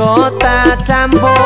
Kota Tambora